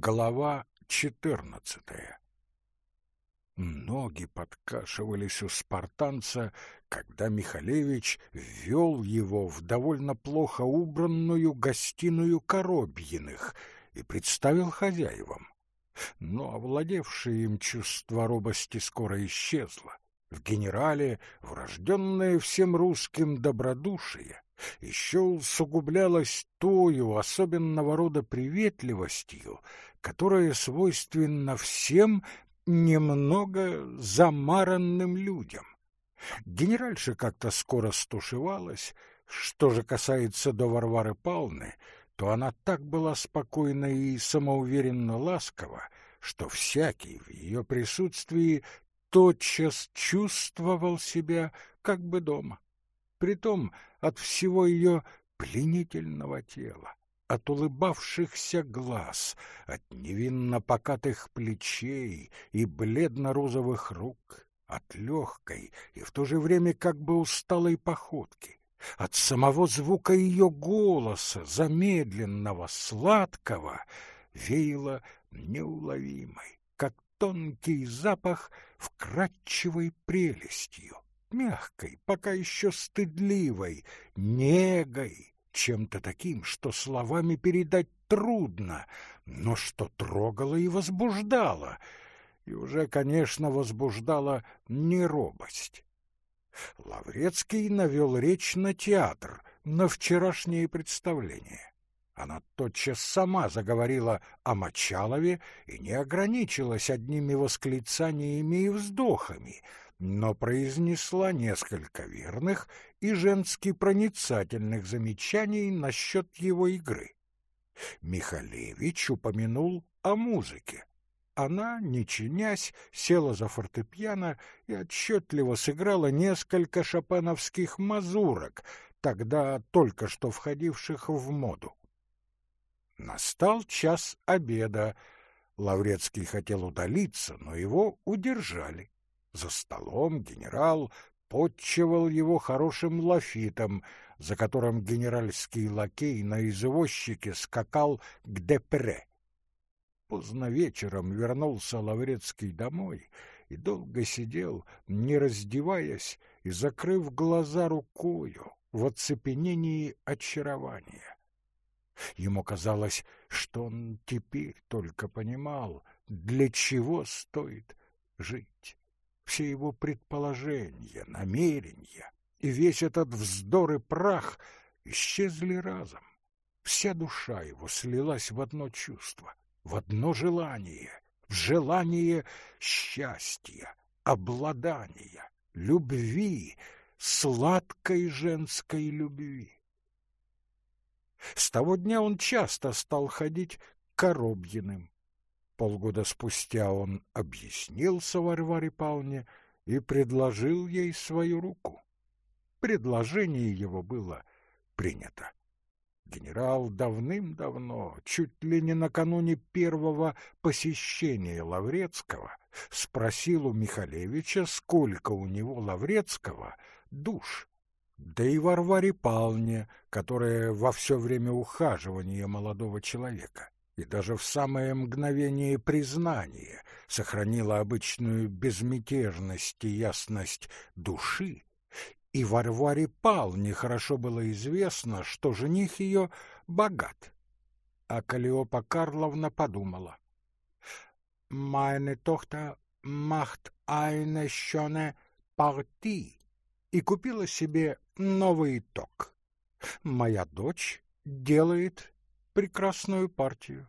Глава четырнадцатая Ноги подкашивались у спартанца, когда Михалевич ввел его в довольно плохо убранную гостиную Коробьиных и представил хозяевам. Но овладевшее им чувство робости скоро исчезло. В генерале врожденное всем русским добродушие еще усугублялось тою особенного рода приветливостью, которая свойственна всем немного замаранным людям. Генеральша как-то скоро стушевалась. Что же касается до Варвары Павловны, то она так была спокойна и самоуверенно ласкова, что всякий в ее присутствии тотчас чувствовал себя как бы дома. Притом от всего ее пленительного тела, от улыбавшихся глаз, от невинно покатых плечей и бледно-розовых рук, от легкой и в то же время как бы усталой походки, от самого звука ее голоса, замедленного, сладкого, веяло неуловимой, как тонкий запах вкрадчивой прелестью, мягкой, пока еще стыдливой, негой, чем-то таким, что словами передать трудно, но что трогало и возбуждало, и уже, конечно, возбуждала не робость. Лаврецкий навел речь на театр, на вчерашнее представление. Она тотчас сама заговорила о Мочалове и не ограничилась одними восклицаниями и вздохами — но произнесла несколько верных и женски проницательных замечаний насчет его игры. Михалевич упомянул о музыке. Она, не чинясь, села за фортепиано и отчетливо сыграла несколько шопеновских мазурок, тогда только что входивших в моду. Настал час обеда. Лаврецкий хотел удалиться, но его удержали. За столом генерал подчевал его хорошим лафитом, за которым генеральский лакей на извозчике скакал к Депре. Поздно вечером вернулся Лаврецкий домой и долго сидел, не раздеваясь и закрыв глаза рукою в оцепенении очарования. Ему казалось, что он теперь только понимал, для чего стоит жить все его предположения, намерения и весь этот вздор и прах исчезли разом. Вся душа его слилась в одно чувство, в одно желание, в желание счастья, обладания, любви, сладкой женской любви. С того дня он часто стал ходить к Коробьиным, Полгода спустя он объяснился Варваре Павловне и предложил ей свою руку. Предложение его было принято. Генерал давным-давно, чуть ли не накануне первого посещения Лаврецкого, спросил у Михалевича, сколько у него Лаврецкого душ. Да и Варваре Павловне, которая во все время ухаживания молодого человека и даже в самое мгновение признания сохранила обычную безмятежность и ясность души, и Варваре Павловне хорошо было известно, что жених ее богат. А Калиопа Карловна подумала. «Meine Tochter macht eine schöne Partie» и купила себе новый ток. «Моя дочь делает прекрасную партию.